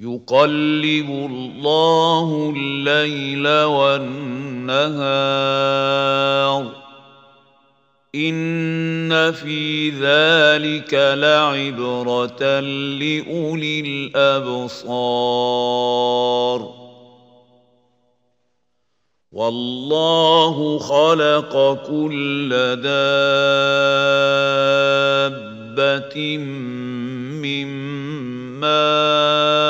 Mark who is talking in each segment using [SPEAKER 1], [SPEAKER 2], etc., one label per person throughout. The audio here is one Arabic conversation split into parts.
[SPEAKER 1] يقلب الله الليل والنهار. إن في ذلك لعبرة لأولي الأبصار. والله خلق كل دابة من ماء.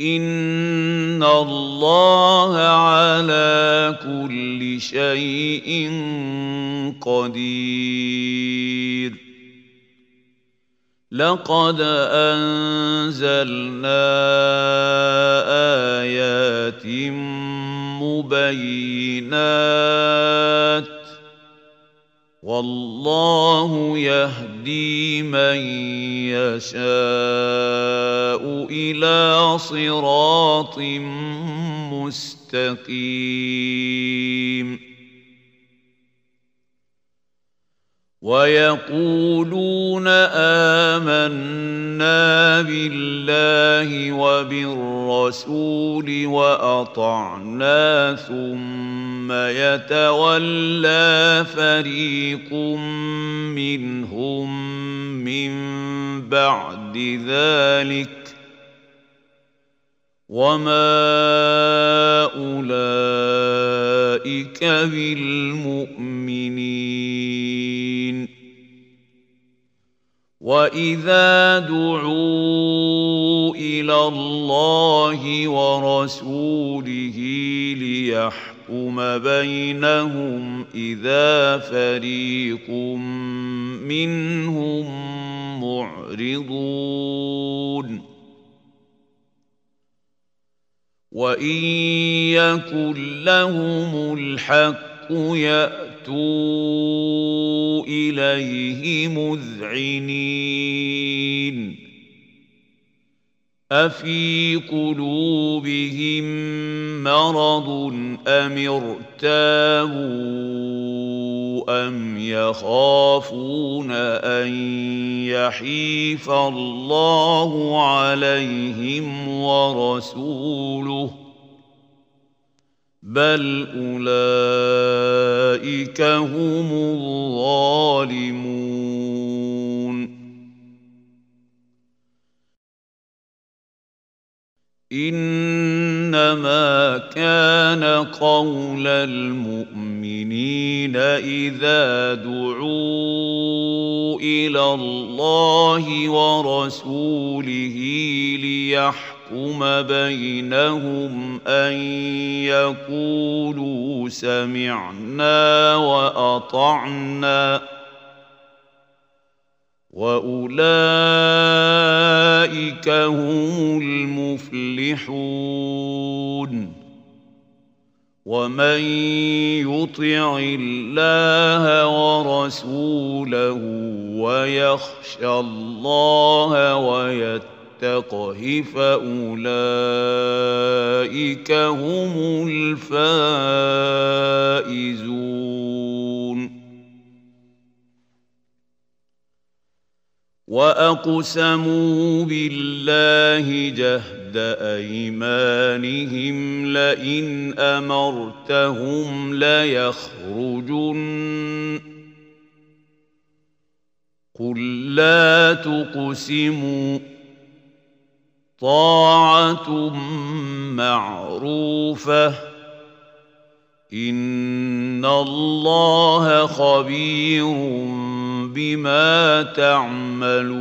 [SPEAKER 1] ان الله على كل شيء قدير. لقد انزلنا ايات مبينات. والله يهدي من يشاء إلى صراط مستقيم. ويقولون آمنا بالله وبالرسول وأطعنا ثم يتولى فريق منهم من بعد ذلك وما أولئك بالمؤمنين واذا دعوا إلى الله ورسوله ليحكم بينهم اذا فريق منهم معرضون وان يكن لهم الحق ياتوا إليه مذعنين. أفي قلوبهم مرض أم ارتابوا أم يخافون أن يحيف الله عليهم ورسوله بل اولئك هم الظالمون انما كان قول المؤمنين اذا دعوا إلى الله ورسوله ليحكم بينهم أن يقولوا سمعنا وأطعنا وأولئك هم المفلحون ومن يطع الله ورسوله ويخشى الله ويتقه فأولئك هم الفائزون. وأقسموا بالله جهد أيمانهم لئن أمرتهم ليخرجن. قل لا تقسموا طاعة معروفة. إن الله خبير بما تعملون.